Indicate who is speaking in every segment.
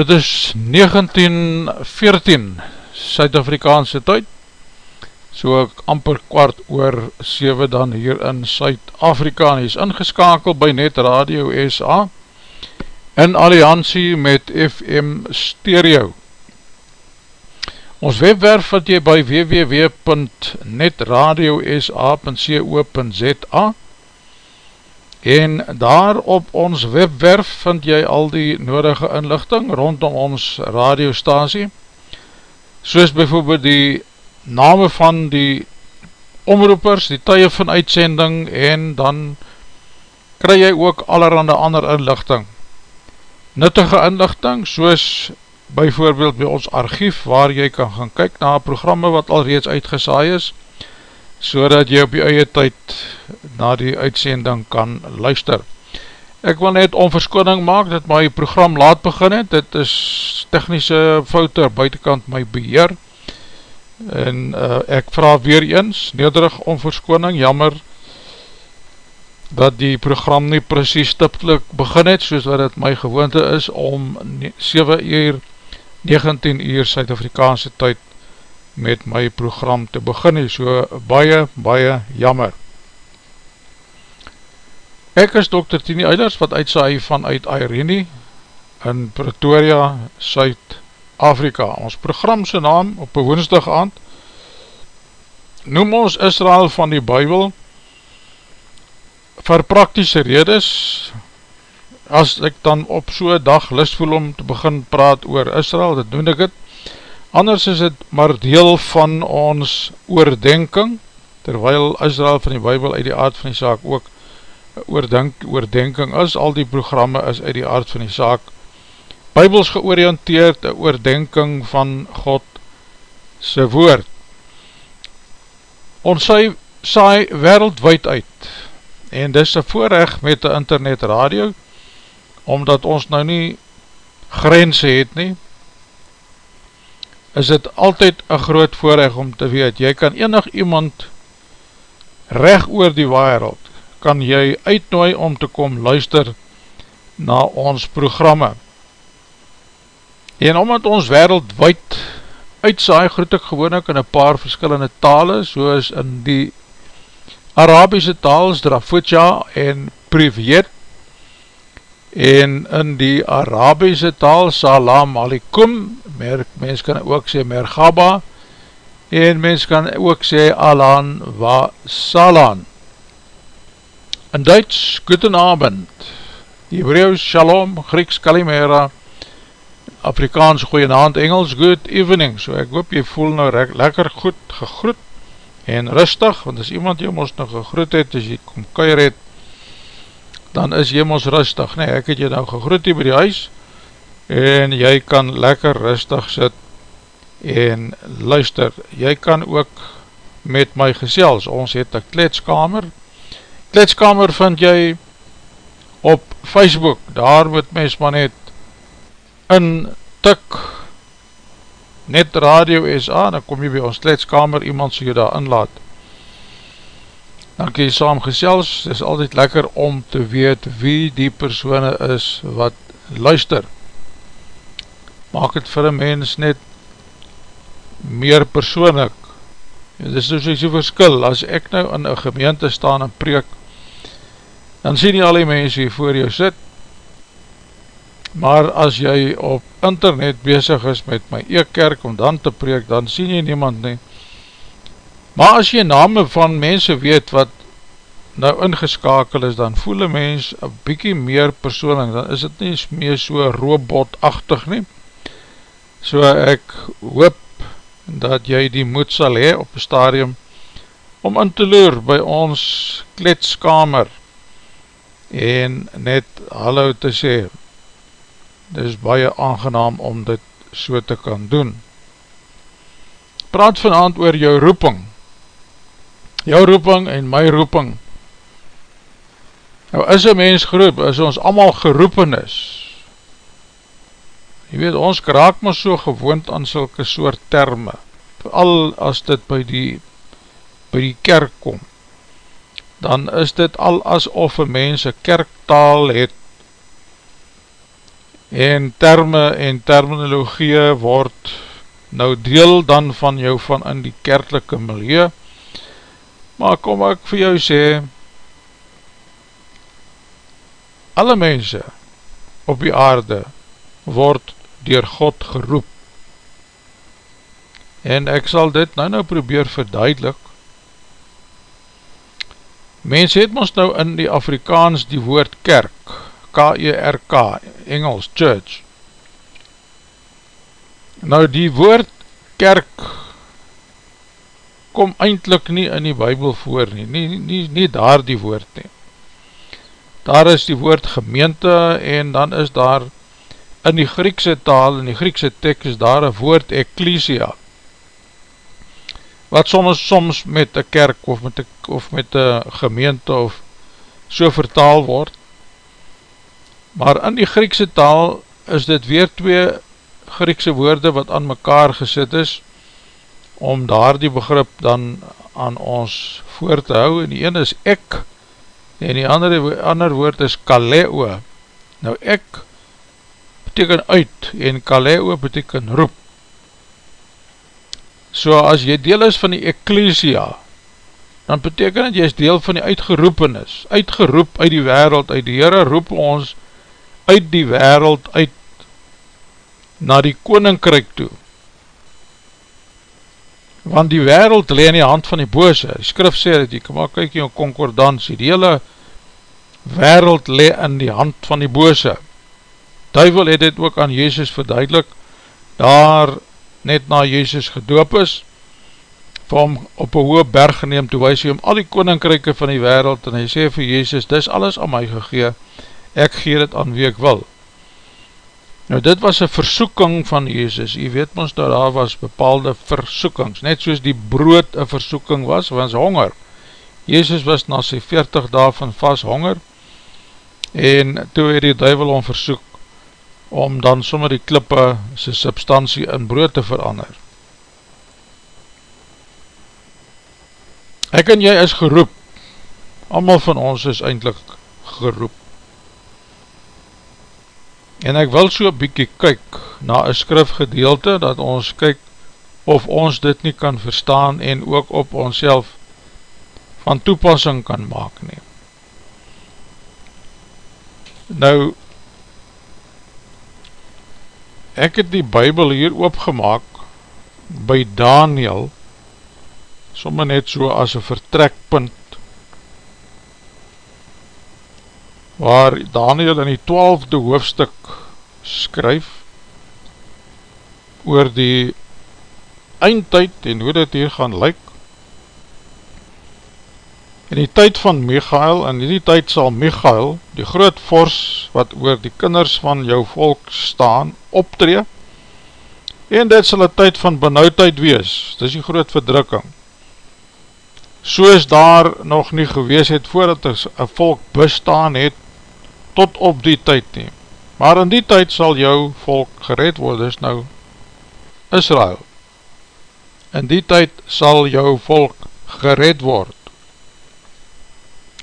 Speaker 1: Dit is 1914 Suid-Afrikaanse tyd. So ek amper kwart oor 7 dan hier in Suid-Afrika. En is ingeskakeld by Net Radio SA in alliantie met FM Stereo. Ons webwerf wat jy by www.netradiosa.co.za en daar op ons webwerf vind jy al die nodige inlichting rondom ons radiostasie, soos bijvoorbeeld die name van die omroepers, die tye van uitsending en dan kry jy ook allerhande ander inlichting. Nuttige inlichting soos bijvoorbeeld by ons archief waar jy kan gaan kyk na programme wat al reeds uitgesaai is, so dat jy op jy eie tyd na die uitsending kan luister. Ek wil net onverskoning maak dat my program laat begin het, dit is technische foute buitenkant my beheer en uh, ek vraag weer eens, nederig onverskoning, jammer dat die program nie precies stiptelik begin het, soos wat het my gewoonte is om 7 uur 19 uur Suid-Afrikaanse tyd met my program te begin, so baie, baie jammer. Ek is Dr. Tini Eilers wat uitsaai vanuit Irene in Pretoria, Suid-Afrika. Ons programse naam op een woensdag aand noem ons Israel van die Bijbel vir praktische redes as ek dan op so'n dag list voel om te begin praat oor Israel, dit doen ek het Anders is het maar deel van ons oordenking, terwyl Israel van die Bijbel uit die aard van die saak ook oordenk, oordenking is, al die programme is uit die aard van die saak Bijbels georiënteerd, een oordenking van God sy woord. Ons saai, saai wereldwijd uit, en dis een voorrecht met die internet radio, omdat ons nou nie grense het nie, is het altyd een groot voorrecht om te weet, jy kan enig iemand recht oor die wereld, kan jy uitnooi om te kom luister na ons programme. En omdat ons wereldwijd uitsaai, groet ek gewoon ek in een paar verskillende tale, soos in die Arabische taal, Strafutja en Privet, en in die Arabische taal Salam Alikum mens kan ook sê Mergaba en mens kan ook sê Alan wa Salan. In Duits Guten Abend Hebreeuws Shalom Grieks Kalimera Afrikaans Goeienaand Engels Good Evening. So ek hoop jy voel nou lekker goed gegroet en rustig want as iemand jy ons nou gegroet het as jy kom kuier het dan is jy ons rustig, nee, ek het jy nou gegroet hier by die huis, en jy kan lekker rustig sit, en luister, jy kan ook met my gesels, ons het een kletskamer, kletskamer vind jy op Facebook, daar moet mens maar net in tik, net radio SA, dan kom jy by ons kletskamer, iemand sê jy daar inlaat, dan kan jy saam gesels, is altyd lekker om te weet wie die persoene is wat luister. Maak het vir een mens net meer persoonlik. Dit is dus die verskil, as ek nou in een gemeente staan en preek, dan sien jy al die mense hier voor jou sit, maar as jy op internet bezig is met my e-kerk om dan te preek, dan sien jy niemand nie, Maar as jy name van mense weet wat nou ingeskakel is, dan voel een mens een bykie meer persoonlijk, dan is het nie meer so robotachtig nie. So ek hoop dat jy die moed sal hee op een stadium om in te loer by ons kletskamer en net hallo te sê. Dit is baie aangenaam om dit so te kan doen. Praat vanavond oor jou roeping jou roeping en my roeping. Nou is een mens geroep, is ons allemaal geroepen is. Je weet, ons kraak maar so gewoond aan sulke soort termen, al as dit by die, by die kerk kom, dan is dit al asof een mens een kerktaal het, en termen en terminologie word nou deel dan van jou van in die kerkelike milieu, Maar kom ek vir jou sê, alle mense op die aarde word dier God geroep. En ek sal dit nou nou probeer verduidelik. Mens het ons nou in die Afrikaans die woord kerk, K-E-R-K, e Engels, church. Nou die woord kerk kom eindelijk nie in die bybel voor nie, nie, nie, nie daar die woord nie. Daar is die woord gemeente en dan is daar in die Griekse taal, in die Griekse tekst is daar een woord ecclesia wat soms soms met een kerk of met, a, of met een gemeente of so vertaal word. Maar in die Griekse taal is dit weer twee Griekse woorde wat aan mekaar gesit is, om daar die begrip dan aan ons voor te hou, en die ene is ek, en die andere, ander woord is kaleo. Nou ek beteken uit, en kaleo beteken roep. So as jy deel is van die Ecclesia, dan beteken dat jy is deel van die uitgeroepenis, uitgeroep uit die wereld, uit die Heere roep ons uit die wereld uit na die koninkryk toe. Want die wereld le in die hand van die bose, die skrif sê dat jy, maar kyk jy in concordantie, die hele wereld le in die hand van die bose. Duivel het dit ook aan Jezus verduidelik, daar net na Jezus gedoop is, vir hom op een hoë berg geneem, toe wees hy om al die koninkryke van die wereld, en hy sê vir Jezus, dis alles aan my gegee, ek gee dit aan wie ek wil. Nou dit was een versoeking van Jezus, jy weet ons dat daar was bepaalde versoekings, net soos die brood een versoeking was, want honger. Jezus was na sy 40 dae van vast honger, en toe het die duivel om versoek, om dan sommer die klippe sy substantie in brood te verander. Ek en jy is geroep, allemaal van ons is eindelijk geroep. En ek wil so bykie kyk na een skrifgedeelte, dat ons kyk of ons dit nie kan verstaan en ook op ons van toepassing kan maak neem. Nou, ek het die bybel hier oopgemaak by Daniel somme net so as een vertrekpunt waar Daniel in die twaalfde hoofdstuk skryf oor die eindtijd en hoe dit hier gaan lyk. In die tyd van Michael, in die tyd sal Michael, die groot vors wat oor die kinders van jou volk staan, optree, en dit sal een tyd van benauwdheid wees, dit is die groot verdrukking, soos daar nog nie gewees het, voordat er een volk bestaan het, tot op die tyd neem. Maar in die tyd sal jou volk gered word, is nou Israel. In die tyd sal jou volk gered word.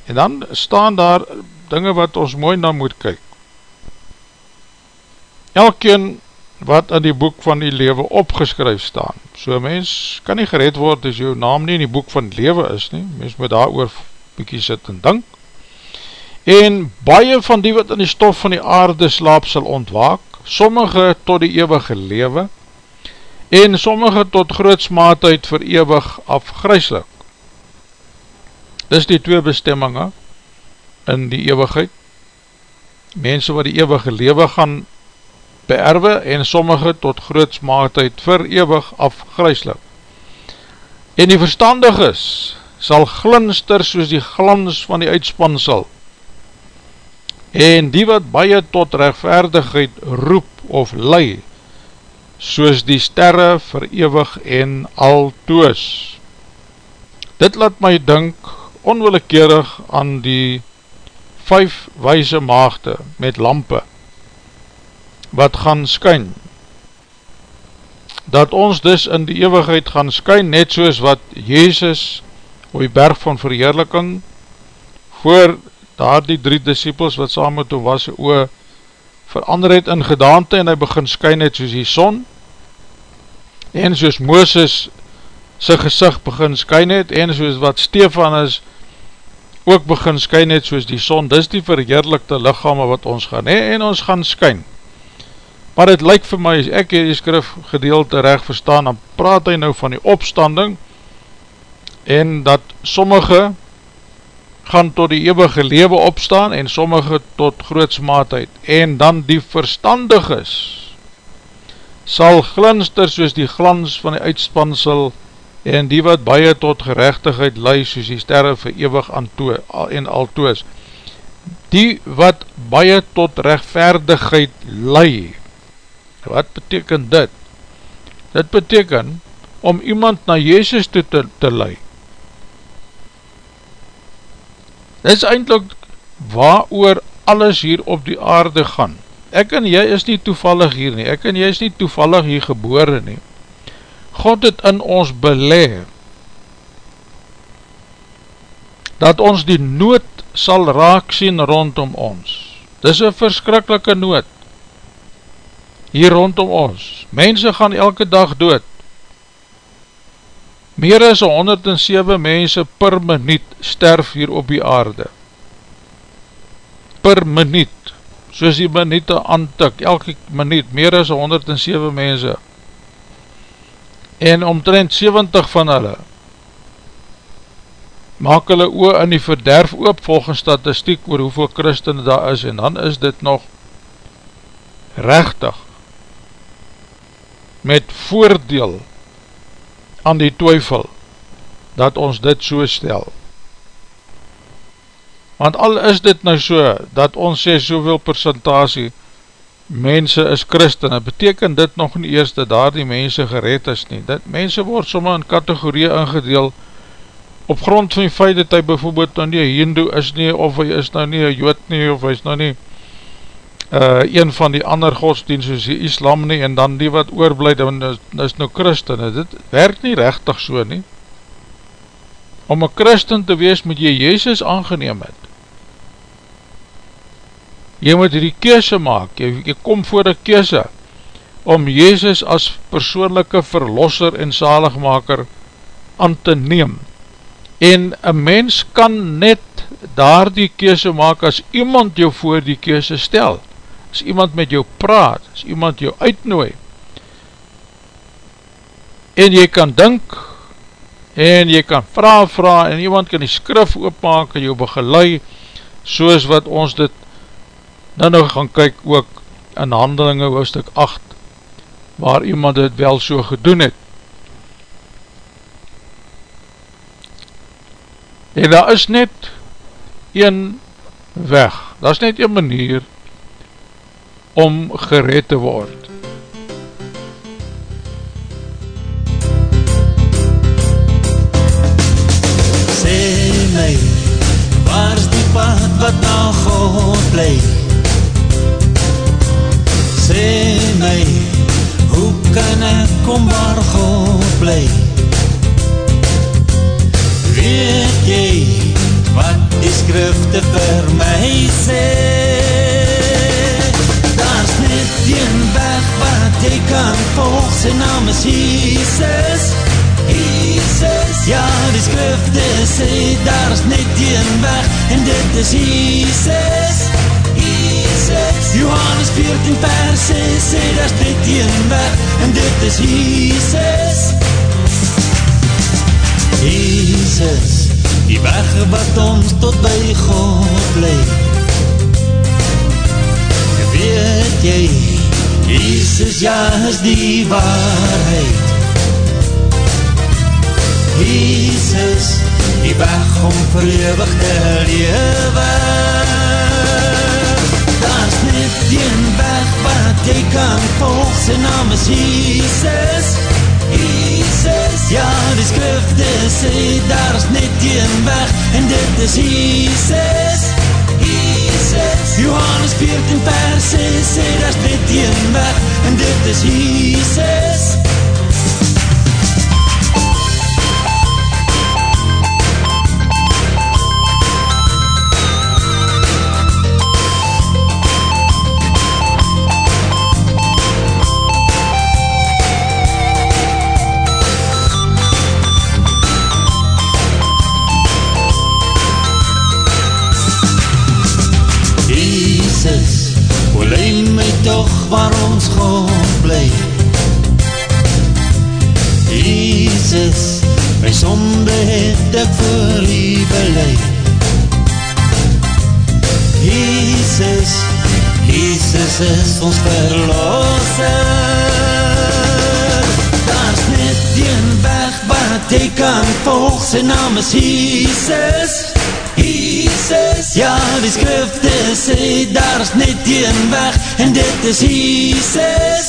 Speaker 1: En dan staan daar dinge wat ons mooi na moet kyk. Elkeen wat in die boek van die lewe opgeskryf staan. So mens kan nie gered word as jou naam nie in die boek van die lewe is nie. Mens moet daar oor bykie sit en dink. En baie van die wat in die stof van die aarde slaap sal ontwaak, sommige tot die eeuwige lewe, en sommige tot grootsmaatheid vir eeuwig afgryslik. Dis die twee bestemminge in die eeuwigheid. Mense wat die eeuwige lewe gaan beerwe en sommige tot grootsmaatheid vir eeuwig afgryslik. En die verstandig is, sal glinster soos die glans van die uitspansel. En die wat baie tot rechtvaardigheid roep of lei, soos die sterre vir eeuwig en al toos. Dit laat my dink onwillekeurig aan die vijf wijse maagde met lampe wat gaan skyn dat ons dus in die eeuwigheid gaan skyn net soos wat Jezus op die berg van verheerliking voor daar die drie disciples wat saam met hom was oor verander het in gedaante en hy begin skyn het soos die son en soos Mooses sy gezicht begin skyn het en soos wat Stefan is ook begin skyn net soos die son, dis die verheerlikte lichame wat ons gaan hee, en ons gaan skyn. Maar het lyk vir my, as ek hier die skrif gedeelte recht verstaan, dan praat hy nou van die opstanding, en dat sommige gaan tot die eeuwige lewe opstaan en sommige tot grootsmaatheid en dan die verstandig is sal glinster soos die glans van die uitspansel en die wat baie tot gerechtigheid lei soos die sterre vir eeuwig en altoos. Die wat baie tot rechtverdigheid lei. Wat beteken dit? dit beteken om iemand na Jezus toe te, te lei dit is eindelijk waar oor alles hier op die aarde gaan ek en jy is nie toevallig hier nie, ek en jy is nie toevallig hier gebore nie God het in ons beleg dat ons die nood sal raak sien rondom ons. Dis een verskrikkelike nood hier rondom ons. Mense gaan elke dag dood. Meer as 107 mense per minuut sterf hier op die aarde. Per minuut, soos die minuut aantik, elke minuut, meer as 107 mense en omtrent 70 van hulle maak hulle oor in die verderf oop volgens statistiek oor hoeveel christen daar is en dan is dit nog rechtig met voordeel aan die twyfel dat ons dit so stel. Want al is dit nou so dat ons sê soveel percentage mense is christen, en beteken dit nog nie eers dat daar die mense gered is nie, dat mense word soms in kategorie ingedeel, op grond van die feit dat hy bijvoorbeeld nou nie hindoe is nie, of hy is nou nie jood nie, of hy is nou nie uh, een van die ander godsdienst soos die islam nie, en dan die wat oorblijd, en is, is nou christen, dit werk nie rechtig so nie, om een christen te wees, moet jy Jezus aangeneem het, jy moet die kese maak, jy, jy kom voor die kese, om Jezus as persoonlijke verlosser en zaligmaker aan te neem, en een mens kan net daar die kese maak as iemand jou voor die kese stel, as iemand met jou praat, as iemand jou uitnooi, en jy kan dink, en jy kan vraag vraag, en iemand kan die skrif oopmaak, en jou begeleid, soos wat ons dit nou nou gaan kyk ook in handelinge hoofdstuk 8 waar iemand het wel so gedoen het. En daar is net een weg daar is net een manier om gered te word
Speaker 2: Sê my, waar is die pad wat na God blijf sê my, hoe kan ek kom waar God bly? Weet jy, wat die skrifte vir my sê? Daar is net die weg, en dit is Jesus. Johannes 14 vers 6 sê daar is dit een weg en dit is Jesus. Jesus. Die weg wat ons tot by God leid weet jy Jesus ja is die waarheid. Jesus die weg om verlewig te lewe. Daar is net die weg wat jy kan volg, sy naam is Jesus, Jesus, ja die skrifte sê, daar is net die weg, en dit is Jesus, Jesus, Johannes 14 vers 6 sê, daar is net die weg, en dit is Jesus, waar ons God bly. Jesus, my sonde het ek vir u beleid Jesus Jesus is ons verlosser. Daar is net een weg wat jy kan volg. Sy naam is Jesus Jesus Ja, die skrifte sê daar is net een weg En dit is Jesus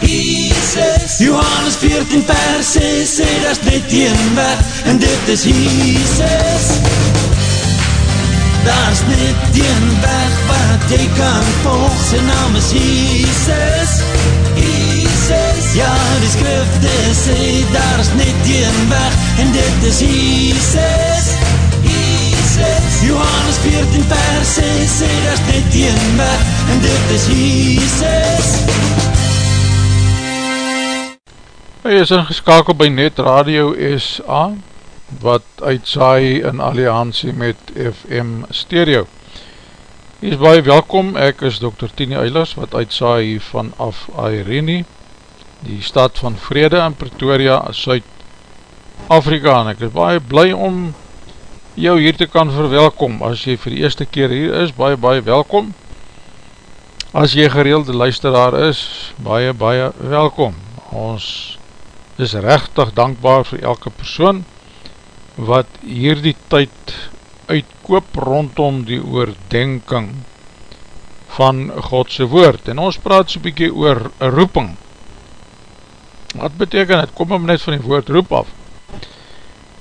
Speaker 2: Jesus Johannes 14 vers 6 sê daar is net een weg En dit is Jesus Daar is net een weg wat jy kan volg Sy naam is Jesus Jesus Ja, die skrifte sê daar is net een weg En dit is Jesus Jesus Johannes 14 vers 6 sê daar is net een weg En dit is Jesus
Speaker 1: Hy is ingeskakeld by Net Radio SA wat uitsaai in alliantie met FM Stereo. Hy is baie welkom, ek is Dr. Tini Eilers wat uitsaai vanaf Irene, die stad van Vrede in Pretoria, Suid-Afrika en ek is baie bly om jou hier te kan verwelkom, as jy vir die eerste keer hier is, baie baie welkom, as jy gereelde luisteraar is, baie baie welkom, ons is rechtig dankbaar vir elke persoon, wat hier die tyd uitkoop rondom die oordenking van Godse woord. En ons praat so bykie oor roeping. Wat beteken het? Kom hem net van die woord roep af.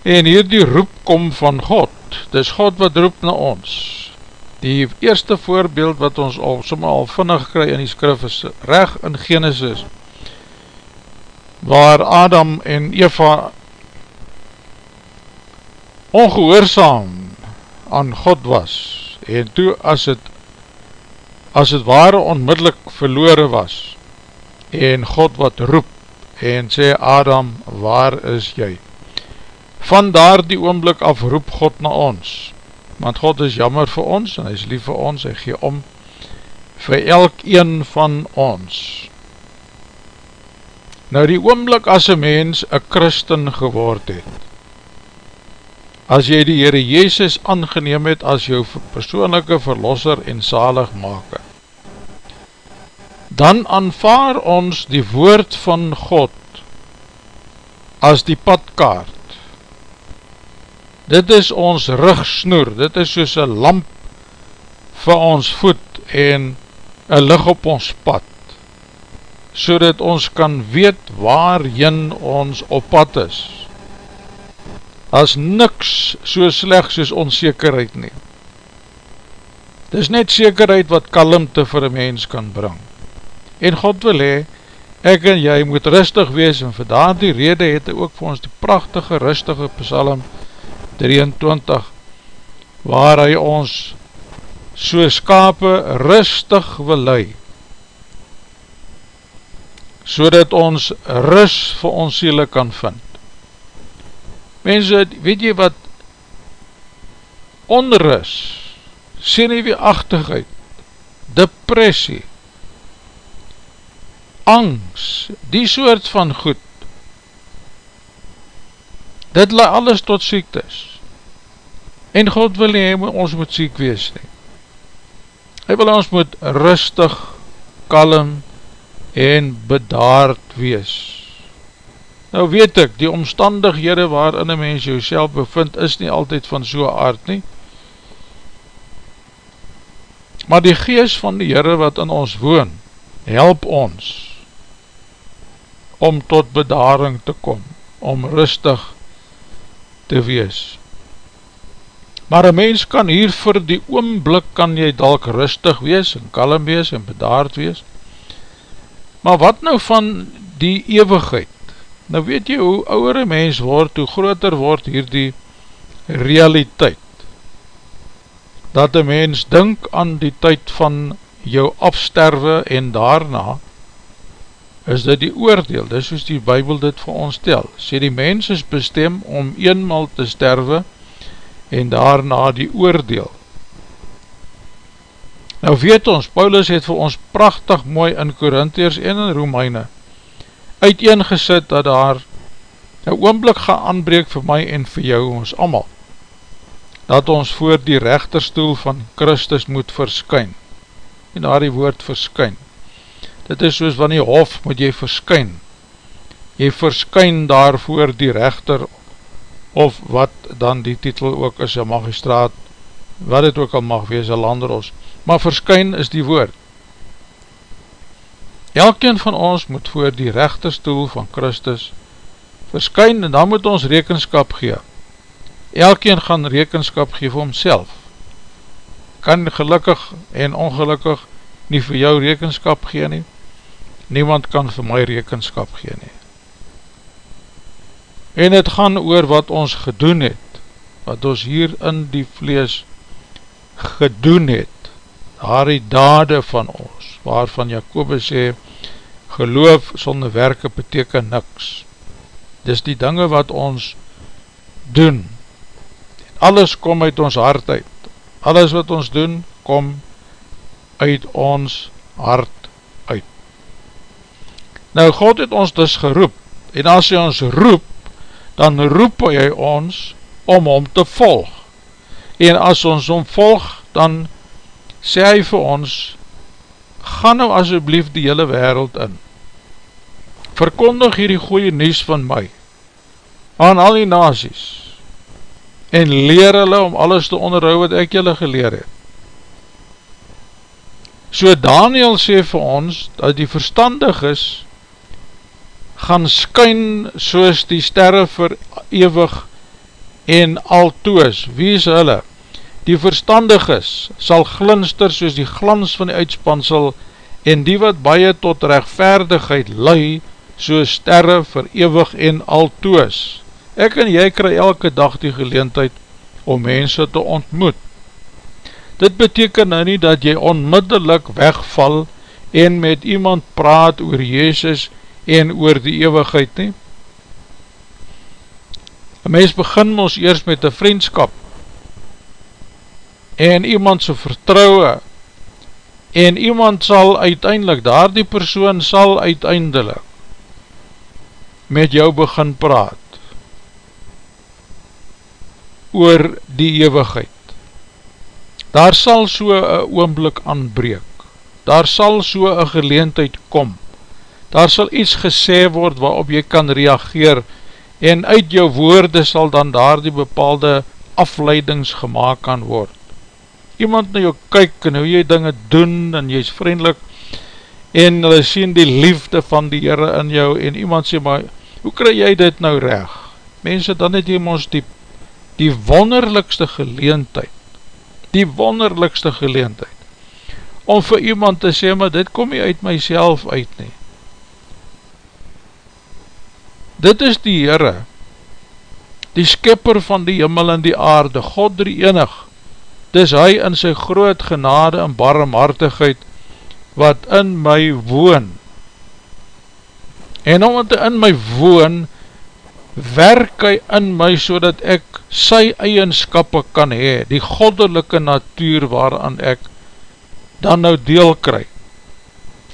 Speaker 1: En hier die roep kom van God. Dis God wat roep na ons. Die eerste voorbeeld wat ons al, somme al vinnig kry in die skrif is reg in Genesis waar Adam en Eva ongehoorzaam aan God was en toe as het as het ware onmiddellik verloore was en God wat roep en sê Adam waar is jy van daar die oomblik af roep God na ons want God is jammer vir ons en hy is lief vir ons, hy gee om vir elk een van ons nou die oomblik as een mens een christen geword het as jy die Heere Jezus aangeneem het as jou persoonlijke verlosser en zalig maak. Dan aanvaar ons die woord van God as die padkaart. Dit is ons rugsnoer, dit is soos een lamp vir ons voet en een lig op ons pad, so dat ons kan weet waarin ons op pad is as niks so sleg soos onzekerheid nie. Dis net zekerheid wat kalmte vir een mens kan bring. En God wil hee, ek en jy moet rustig wees en vir daar die rede het hy ook vir ons die prachtige rustige psalm 23 waar hy ons so skape rustig wil lei so dat ons rust vir ons siele kan vind. Mense, weet jy wat onrus, seneweeachtigheid, depressie, angst, die soort van goed, dit laat alles tot siektes. En God wil nie, ons moet siek wees nie. Hy wil ons moet rustig, kalm en bedaard wees. Nou weet ek, die omstandighede waarin een mens jou bevind, is nie altyd van so aard nie. Maar die geest van die Heere wat in ons woon, help ons om tot bedaring te kom, om rustig te wees. Maar een mens kan hier vir die oomblik kan jy dalk rustig wees en kalm wees en bedaard wees. Maar wat nou van die eeuwigheid? Nou weet jy hoe ouwer een mens word, hoe groter word hier die realiteit. Dat een mens dink aan die tyd van jou afsterwe en daarna is dit die oordeel, dis soos die bybel dit vir ons stel. Sê die mens is bestem om eenmaal te sterwe en daarna die oordeel. Nou weet ons, Paulus het vir ons prachtig mooi in Korintiers en in Romeine uiteengesit dat daar een oomblik gaan aanbreek vir my en vir jou ons allemaal dat ons voor die rechterstoel van Christus moet verskyn. En daar die woord verskyn. Dit is soos van die hof moet jy verskyn. Jy verskyn daar voor die rechter of wat dan die titel ook is, een magistraat, wat het ook al mag wees, een landeros. Maar verskyn is die woord. Elkeen van ons moet voor die rechterstoel van Christus verskyn en dan moet ons rekenskap gee. Elkeen gaan rekenskap gee vir homself. Kan gelukkig en ongelukkig nie vir jou rekenskap gee nie. Niemand kan vir my rekenskap gee nie. En het gaan oor wat ons gedoen het, wat ons hier in die vlees gedoen het, daar die dade van ons, waarvan Jacobus sê, geloof sonder werke beteken niks. Dis die dinge wat ons doen, alles kom uit ons hart uit, alles wat ons doen, kom uit ons hart uit. Nou God het ons dus geroep, en as hy ons roep, dan roep hy ons om hom te volg. En as ons hom volg, dan sê hy vir ons, ga nou asjeblief die hele wereld in. Verkondig hier die goeie nies van my, aan al die nazies, en leer hulle om alles te onderhou wat ek julle geleer het. So Daniel sê vir ons, dat die verstandig is, gaan skyn soos die sterre vir ewig en altoos. Wie is hulle? Die verstandig is, sal glinster soos die glans van die uitspansel en die wat baie tot rechtvaardigheid lei, soos sterre vir ewig en altoos. Ek en jy kry elke dag die geleentheid om mense te ontmoet. Dit beteken nou nie dat jy onmiddellik wegval en met iemand praat oor Jezus en oor die eeuwigheid nie. Een mens begin ons eers met een vriendskap en iemand sy vertrouwe en iemand sal uiteindelik, daar die persoon sal uiteindelik met jou begin praat oor die eeuwigheid. Daar sal so een oomblik aanbreek, daar sal so een geleentheid kom, daar sal iets gesê word waarop jy kan reageer en uit jou woorde sal dan daar die bepaalde afleidings gemaakt kan word. Iemand na jou kyk en hoe jy dinge doen en jy is vriendelik en hulle sien die liefde van die Heere in jou en iemand sê maar, hoe kry jy dit nou reg? Mense, dan het jy ons die die wonderlikste geleentheid, die wonderlikste geleentheid, om vir iemand te sê, maar dit kom nie uit myself uit nie. Dit is die Heere, die skipper van die jimmel en die aarde, God drie enig, dis hy in sy groot genade en barmhartigheid, wat in my woon, en omdat hy in my woon, werk hy in my so dat ek sy eigenskappe kan hee, die goddelike natuur waaraan ek dan nou deel kry.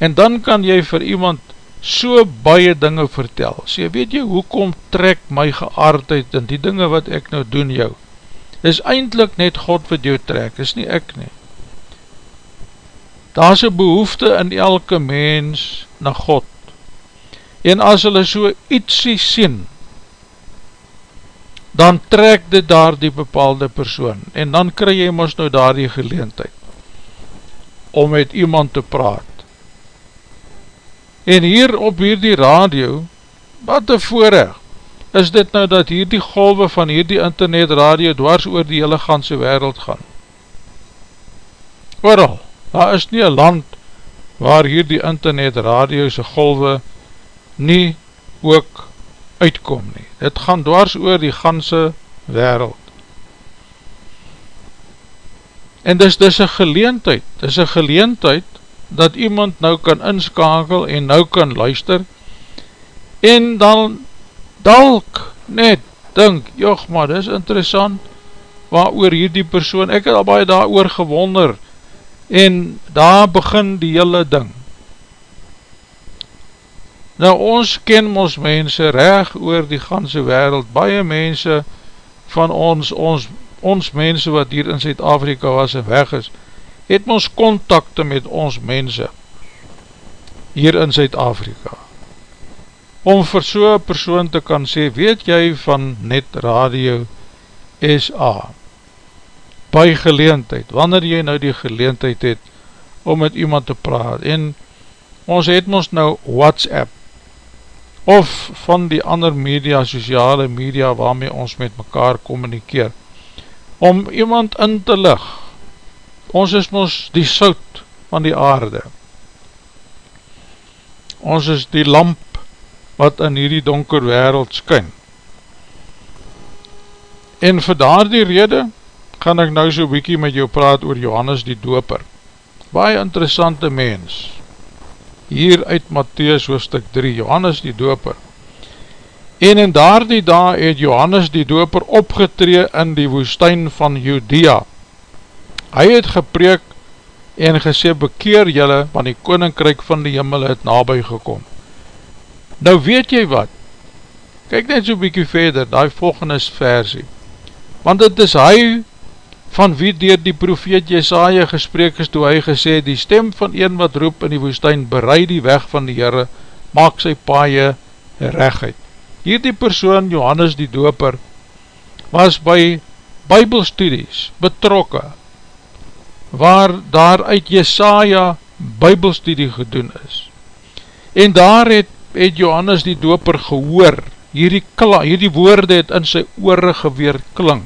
Speaker 1: En dan kan jy vir iemand so baie dinge vertel. Sê, weet jy, hoekom trek my geaardheid in die dinge wat ek nou doen jou? Is eindelijk net God wat jou trek, is nie ek nie. Daar is een behoefte in elke mens na God. En as hulle so ietsie sien, dan trek dit daar die bepaalde persoon, en dan kry jy ons nou daar die geleentheid, om met iemand te praat. En hier op hier die radio, wat te voorrecht, is dit nou dat hier die golwe van hier die internet radio dwars oor die hele ganse wereld gaan. Ooral, daar is nie een land waar hier die internet radio se golwe nie ook uitkom nie. Dit gaan dwars oor die ganse wereld. En dis dis een geleentheid, dis een geleentheid dat iemand nou kan inskakel en nou kan luister en dan dalk net dink, joch maar dis interessant waar oor hierdie persoon, ek het al baie daar oor gewonder en daar begin die hele ding. Nou ons ken ons mense reg oor die ganse wereld, baie mense van ons, ons ons mense wat hier in Zuid-Afrika was en weg is, het ons contacte met ons mense hier in Zuid-Afrika. Om vir so'n persoon te kan sê, weet jy van Net Radio SA, by geleentheid, wanneer jy nou die geleentheid het, om met iemand te praat, en ons het ons nou WhatsApp, of van die ander media, sociale media, waarmee ons met mekaar communikeer, om iemand in te lig, ons is ons die sout van die aarde, ons is die lamp, wat in hierdie donker wereld skyn, en vir daar die rede, gaan ek nou so bykie met jou praat oor Johannes die Doper, baie interessante mens, hier uit Matthäus hoofdstuk 3, Johannes die Doper. En in daar die dag het Johannes die Doper opgetree in die woestijn van Judea. Hy het gepreek en gesê, bekeer jylle, want die koninkryk van die jimmel het nabij gekom. Nou weet jy wat, kyk net so bykie verder, die volgende versie, want het is hy van wie dier die profeet Jesaja gesprek is toe hy gesê, die stem van een wat roep in die woestijn, bereid die weg van die Heere, maak sy paaie regheid. Hier die persoon, Johannes die Doper, was by bybelstudies betrokke, waar daar uit Jesaja bybelstudie gedoen is. En daar het, het Johannes die Doper gehoor, hierdie, hierdie woorde het in sy oore geweer klink,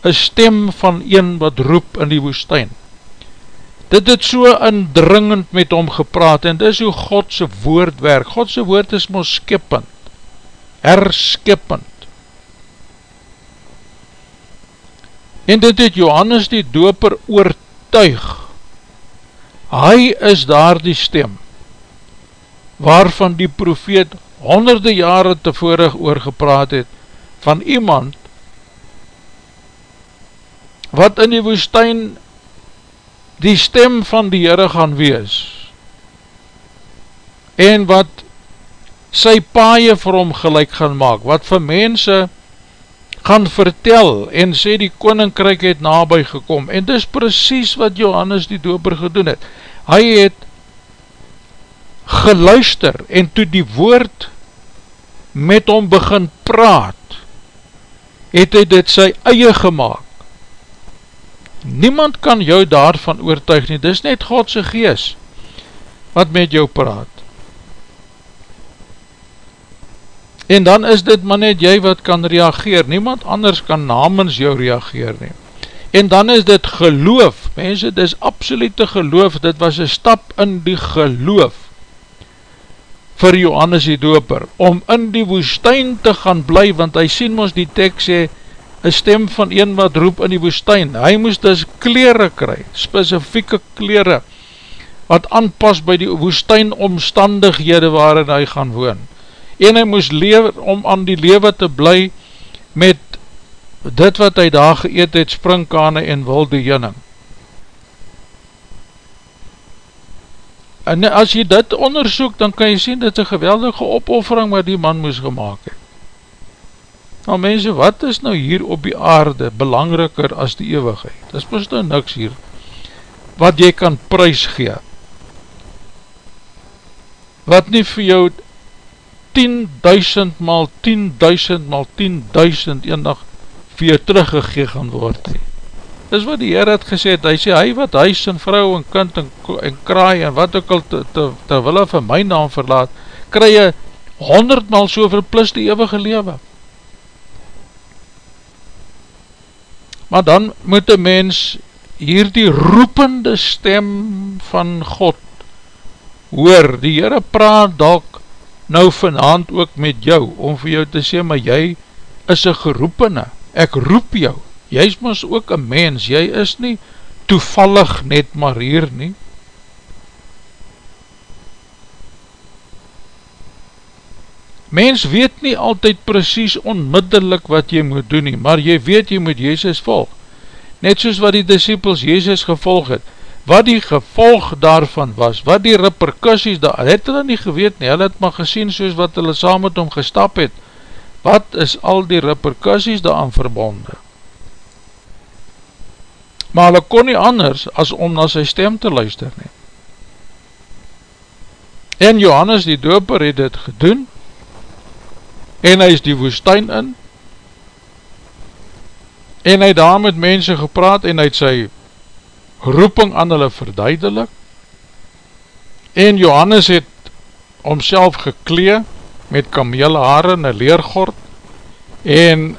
Speaker 1: een stem van een wat roep in die woestijn. Dit het so indringend met hom gepraat en dit is hoe Godse woord werk. Godse woord is mos skippend, herskippend. En dit het Johannes die doper oortuig. Hy is daar die stem, waarvan die profeet honderde jare tevorig oor gepraat het, van iemand wat in die woestijn die stem van die Heere gaan wees en wat sy paaie vir hom gelijk gaan maak, wat vir mense gaan vertel en sê die koninkryk het nabij gekom. En dis precies wat Johannes die doper gedoen het. Hy het geluister en toe die woord met hom begin praat het hy dit sy eie gemaakt. Niemand kan jou daarvan oortuig nie, dis net Godse gees wat met jou praat. En dan is dit maar net jy wat kan reageer, niemand anders kan namens jou reageer nie. En dan is dit geloof, mense, dit is absolute geloof, dit was een stap in die geloof vir Johannes die doper, om in die woestijn te gaan bly, want hy sien ons die tekst sê, een stem van een wat roep in die woestijn, hy moest dus kleren kry, specifieke kleren, wat aanpas by die woestijn omstandighede waarin hy gaan woon, en hy moest lewe, om aan die lewe te bly, met dit wat hy daar geëet het, springkane en wilde jinning. En as jy dit onderzoek, dan kan jy sien, dit is een geweldige opoffering wat die man moes gemaakt het. Nou mense, wat is nou hier op die aarde belangriker as die eeuwigheid? Dit is mis nou niks hier wat jy kan prijs gee. Wat nie vir jou 10.000 mal 10.000 mal 10.000 eendag vir jou teruggegee gaan word nie. Dit is wat die Heer het gesê, hy sê, hy wat huis en vrou en kind en, en kraai en wat ook al te, te, te wille van my naam verlaat, kry jy 100 mal soveel plus die eeuwige lewe. maar dan moet een mens hier die roepende stem van God hoor, die Heere praat dalk nou vanavond ook met jou, om vir jou te sê, maar jy is een geroepene, ek roep jou, jy is ons ook een mens, jy is nie toevallig net maar hier nie, Mens weet nie altyd precies onmiddellik wat jy moet doen nie, maar jy weet jy moet Jezus volg. Net soos wat die disciples Jezus gevolg het, wat die gevolg daarvan was, wat die repercussies daar, het hulle nie geweet nie, hulle het maar gesien soos wat hulle saam met hom gestap het, wat is al die repercussies daaraan verbonden? maar hulle kon nie anders as om na sy stem te luister nie. En Johannes die doper het dit gedoen, en hy is die woestijn in, en hy daar met mense gepraat, en hy het sy roeping aan hulle verduidelik, en Johannes het omself geklee, met kamele haare en een leergord, en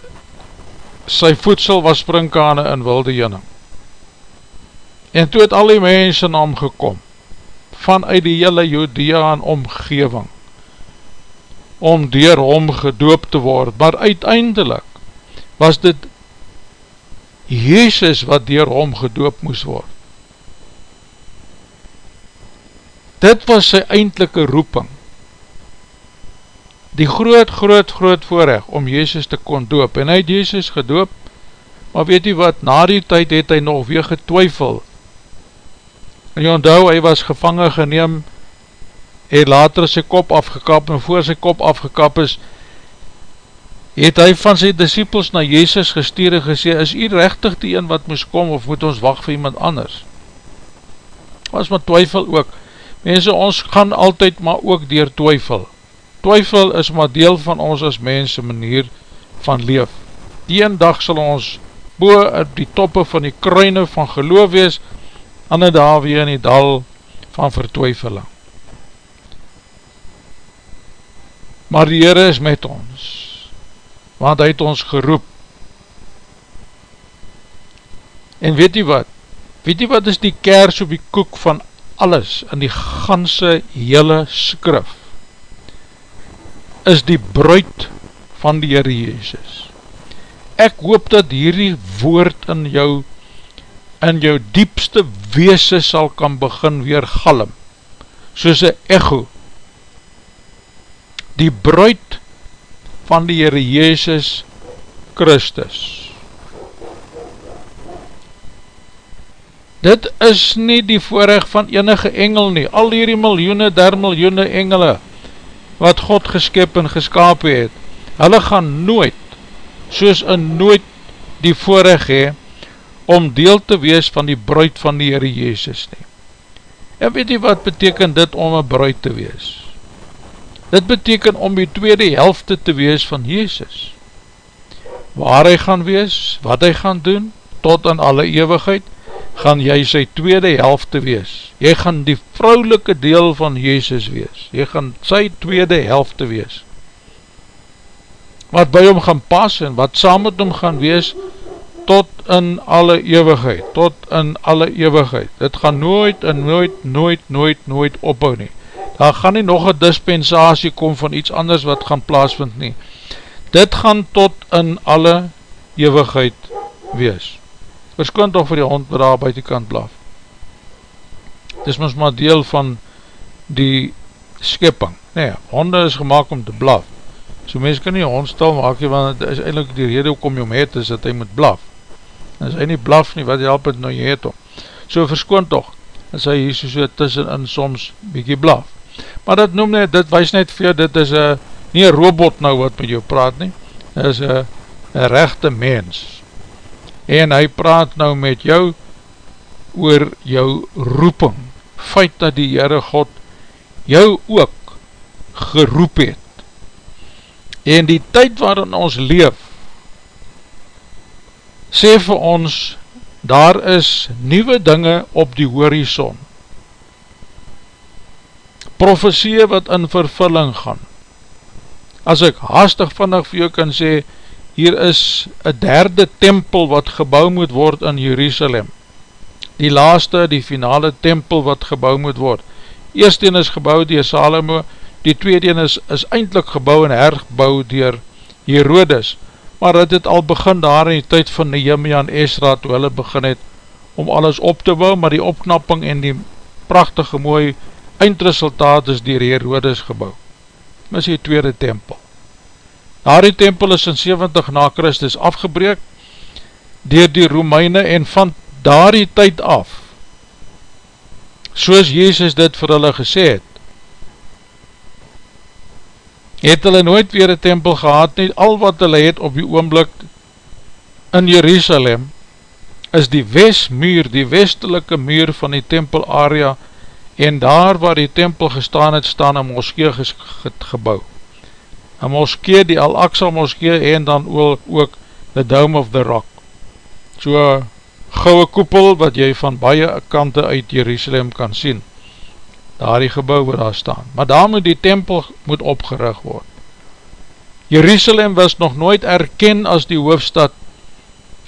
Speaker 1: sy voedsel was springkane in wilde jinning. En toe het al die mense na hom gekom, vanuit die hele Judea en omgeving, om dier hom gedoop te word, maar uiteindelik was dit Jezus wat dier hom gedoop moes word. Dit was sy eindelike roeping, die groot, groot, groot voorrecht om Jezus te kon doop, en hy het Jezus gedoop, maar weet jy wat, na die tyd het hy nog weer getwyfel, en jy onthou, hy was gevangen geneem, het later sy kop afgekap, en voor sy kop afgekap is, het hy van sy disciples na Jezus gestuur en gesê, is hy rechtig die een wat moes kom, of moet ons wacht vir iemand anders? Was maar twyfel ook, mense, ons gaan altyd maar ook dier twyfel, twyfel is maar deel van ons as mense manier van leef. Die een dag sal ons boe op die toppe van die kruine van geloof wees, ander daar weer in die dal van vertwyfeling. Maar die Heere is met ons, want hy het ons geroep. En weet jy wat? Weet jy wat is die kers op die koek van alles in die ganse hele skrif? is die bruid van die Heere Jezus. Ek hoop dat hierdie woord in jou in jou diepste weese sal kan begin weer galm, soos een echo. Die bruid van die Heere Jezus Christus. Dit is nie die voorrecht van enige engel nie, al hierdie miljoene, der miljoene engele, wat God geskip en geskap het, hulle gaan nooit, soos in nooit die voorrecht hee, om deel te wees van die bruid van die Heere Jezus nie. En weet jy wat beteken dit om een bruid te wees? Dit beteken om die tweede helfte te wees van Jezus. Waar hy gaan wees, wat hy gaan doen, tot in alle eeuwigheid, gaan jy sy tweede helfte wees. Jy gaan die vrouwelike deel van Jezus wees. Jy gaan sy tweede helfte wees. Wat by hom gaan pas en wat saam met hom gaan wees, tot in alle eeuwigheid, tot in alle eeuwigheid. Dit gaan nooit en nooit, nooit, nooit, nooit ophou nie. Daar gaan nie nog een dispensatie kom van iets anders wat gaan plaasvind nie. Dit gaan tot in alle eeuwigheid wees verskoon toch vir die hond wat daar buiten kant blaf. Het is ons maar deel van die skipping. Nee, honde is gemaakt om te blaf. So mens kan nie hond stil maak, want het is eindelijk die rede jy om het, is dat hy moet blaf. En as hy nie blaf nie, wat help het nou jy het om. So verskoon toch, as hy hier so tussenin soms bykie blaf. Maar dit noem net, dit wees net vir dit is a, nie een robot nou wat met jou praat nie, dit is een rechte mens, en hy praat nou met jou oor jou roeping, feit dat die Heere God jou ook geroep het, en die tyd waarin ons leef, sê vir ons, daar is nieuwe dinge op die horizon, profesie wat in vervulling gaan, as ek haastig vannig vir jou kan sê, hier is een derde tempel wat gebouw moet word in Jerusalem. Die laaste, die finale tempel wat gebouw moet word. Eerst een is gebouw dier Salomo, die tweede een is, is eindelijk gebouw en hergebouw dier Herodes. Maar het het al begin daar in die tyd van Nehemia en Esra, toe hulle begin het om alles op te bouw, maar die opknapping en die prachtige mooi eindresultaat is dier Herodes gebouw. Dit is die tweede tempel. Daar die tempel is in 70 na Christus afgebreek dier die Romeine en van daar die tyd af, soos Jezus dit vir hulle gesê het, het hulle nooit weer een tempel gehad nie, al wat hulle het op die oomblik in Jerusalem, is die westmuur, die westelike muur van die tempel area en daar waar die tempel gestaan het, staan een moskee gebouw. Een moskee, die Al-Aqsa moskee en dan ook the Dome of the Rock. So gouwe koepel wat jy van baie kante uit Jerusalem kan sien. Daar die gebouw waar daar staan. Maar daar moet die tempel moet opgerig word. Jerusalem was nog nooit erken as die hoofstad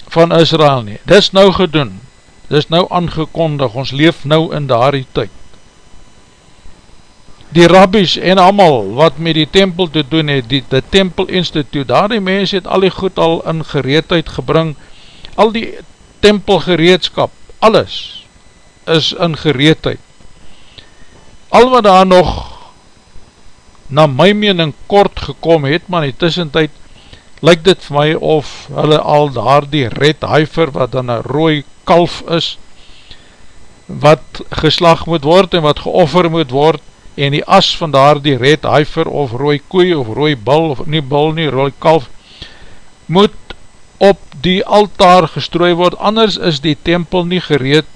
Speaker 1: van Israel nie. Dis nou gedoen. Dis nou aangekondig. Ons leef nou in daar die tyd die rabbies en amal wat met die tempel te doen het, die, die tempel instituut, daar die mens het al die goed al in gereedheid gebring, al die tempelgereedskap, alles is in gereedheid. Al wat daar nog na my mening kort gekom het, maar in die tussentijd lyk dit vir my of hulle al daar die red huiver wat dan een rooi kalf is, wat geslag moet word en wat geoffer moet word, en die as van daar die red huiver of rooi koei of rooi bal of nie bal nie, rooi kalf moet op die altaar gestrooi word, anders is die tempel nie gereed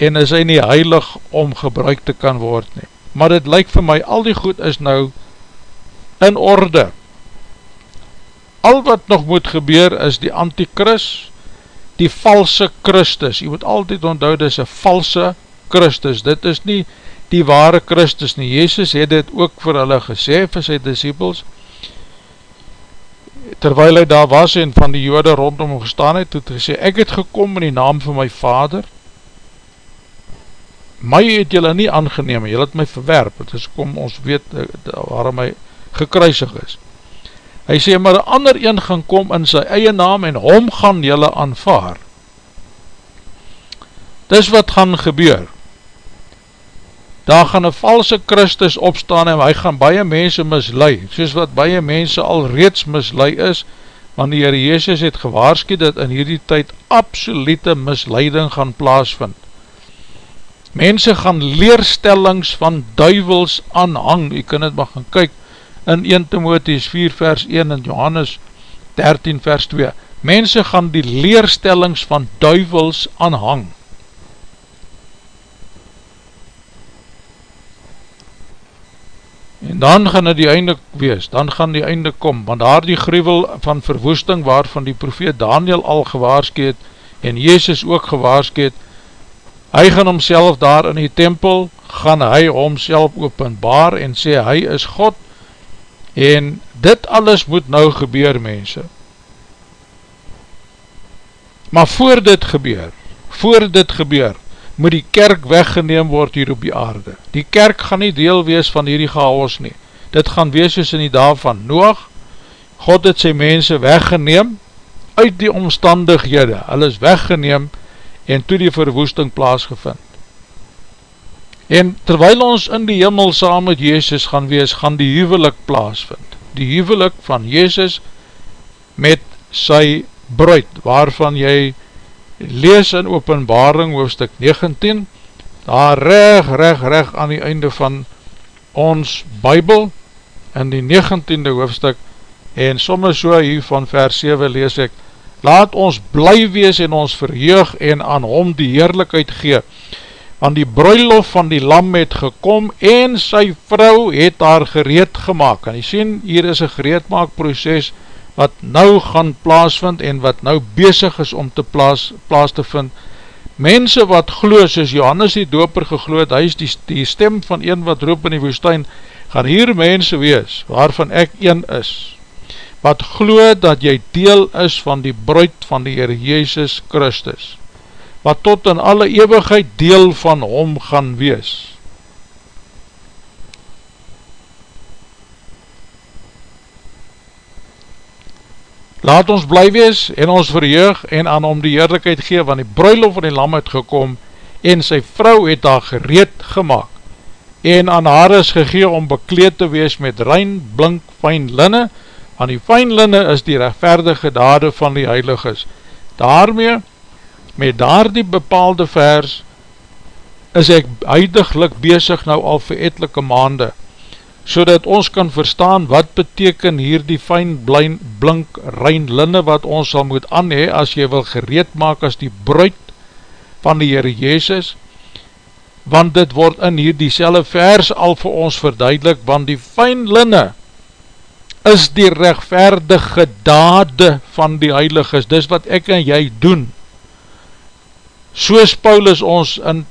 Speaker 1: en is hy nie heilig om gebruik te kan word nie. Maar dit lyk vir my, al die goed is nou in orde. Al wat nog moet gebeur is die antikris, die valse Christus. Jy moet altyd onthou, dit is een valse Christus. Dit is nie die ware Christus nie. Jezus het dit ook vir hulle gesê, vir sy disciples, terwijl hy daar was en van die jode rondom hom gestaan het, het gesê, ek het gekom in die naam van my vader, my het julle nie aangeneem, julle het my verwerp, het is kom ons weet eh, waarom hy gekruisig is. Hy sê, maar een ander een gaan kom in sy eie naam en hom gaan julle aanvaar. Dis wat gaan gebeur, daar gaan een valse Christus opstaan en hy gaan baie mense mislui, soos wat baie mense al reeds mislui is, want die Heer Jezus het gewaarski dat in hierdie tyd absolute misleiding gaan plaasvind. Mense gaan leerstellings van duivels aanhang, jy kan het maar gaan kyk in 1 Timotheus 4 vers 1 en Johannes 13 vers 2, mense gaan die leerstellings van duivels aanhang, En dan gaan het die einde wees, dan gaan die einde kom, want daar die gruwel van verwoesting waarvan die profeet Daniel al gewaarskeet en Jezus ook gewaarskeet, hy gaan homself daar in die tempel, gaan hy homself openbaar en sê hy is God en dit alles moet nou gebeur mense. Maar voor dit gebeur, voor dit gebeur, moet die kerk weggeneem word hier op die aarde. Die kerk gaan nie deel wees van hierdie chaos nie. Dit gaan wees soos in die dag van Noach. God het sy mense weggeneem uit die omstandighede. Hulle is weggeneem en toe die verwoesting plaasgevind. En terwyl ons in die hemel saam met Jezus gaan wees, gaan die huwelik plaasvind. Die huwelik van Jezus met sy bruid, waarvan jy lees in openbaring hoofdstuk 19, daar reg, reg, reg aan die einde van ons bybel, in die 19e hoofdstuk, en soms so hier van vers 7 lees ek, laat ons bly wees en ons verheug en aan hom die heerlijkheid gee, want die bruilof van die lam het gekom en sy vrou het haar gereed gemaakt, en jy sien, hier is een gereedmaakproces, wat nou gaan plaasvind en wat nou bezig is om te plaas, plaas te vind. Mense wat glo, soos Johannes die doper gegloed, hy is die, die stem van een wat roep in die woestijn, gaan hier mense wees, waarvan ek een is, wat glo dat jy deel is van die bruid van die Heer Jezus Christus, wat tot in alle eeuwigheid deel van hom gaan wees. Laat ons bly wees en ons verheug en aan om die heerlijkheid gee, want die bruilof van die lam het gekom en sy vrou het daar gereed gemaakt en aan haar is gegee om bekleed te wees met rein, blink, fijn linne, want die fijn linne is die rechtverdige dade van die heiliges. Daarmee, met daar die bepaalde vers, is ek huidiglik bezig nou al vir etelike maande, so dat ons kan verstaan wat beteken hier die fijn blijn, blink rein linne wat ons sal moet anhe as jy wil gereed maak as die bruid van die Heere Jezus, want dit word in hier die selle vers al vir ons verduidelik, want die fijn linne is die rechtvaardige dade van die heiliges, dis wat ek en jy doen, soos Paulus ons in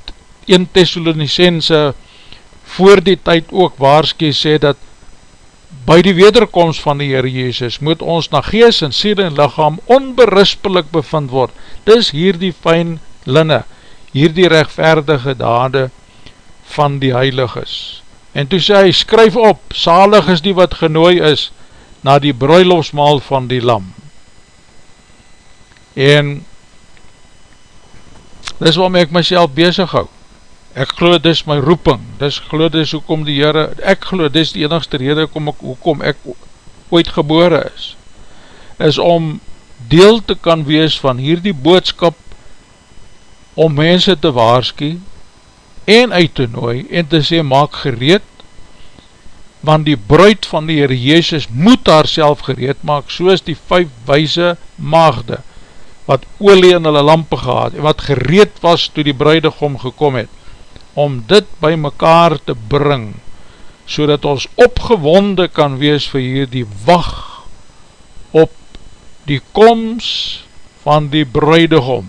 Speaker 1: 1 Thessalonicense voor die tyd ook waarske sê dat by die wederkomst van die Heere Jezus moet ons na gees en siel en lichaam onberispelik bevind word. Dis hier die fijn linne, hier die rechtvaardige dade van die heiliges. En toe sê hy, skryf op, salig is die wat genooi is na die broilofsmaal van die lam. En dis waarom ek myself bezig hou ek glo dis my roeping, dis glo dis hoekom die Heere, ek glo dis die enigste rede hoekom ek, hoekom ek ooit gebore is, is om deel te kan wees van hierdie boodskap om mense te waarskie en uit te nooi en te sê maak gereed want die bruid van die Heere Jezus moet haar self gereed maak soos die vijf wijze maagde wat olie in hulle lampe gehad en wat gereed was toe die bruidegom gekom het om dit by mekaar te bring, so dat ons opgewonde kan wees vir hierdie wacht op die komst van die bruidegom,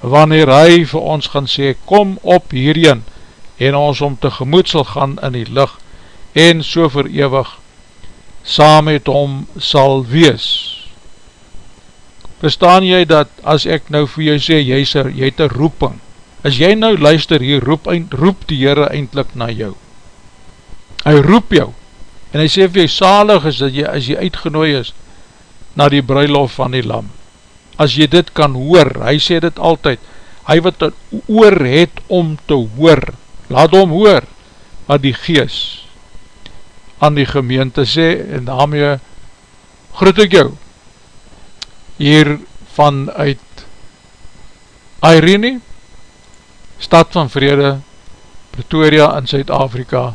Speaker 1: wanneer hy vir ons gaan sê, kom op hierheen, en ons om te gemoed sal gaan in die licht, en so verewig, saam met hom sal wees. Verstaan jy dat, as ek nou vir jou sê, jy, sê, jy het een roeping, as jy nou luister hier, roep, roep die Heere eindelijk na jou. Hy roep jou, en hy sê vir jy salig is, dat jy, as jy uitgenooi is, na die bruilof van die lam. As jy dit kan hoor, hy sê dit altyd, hy wat een oor het om te hoor, laat hom hoor, wat die gees aan die gemeente sê, en daarmee groet ek jou, hier vanuit Irene, Stad van Vrede, Pretoria in Zuid-Afrika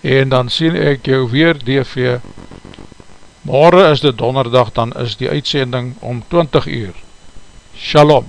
Speaker 1: en dan sien ek jou weer DV morgen is dit donderdag, dan is die uitsending om 20 uur. Shalom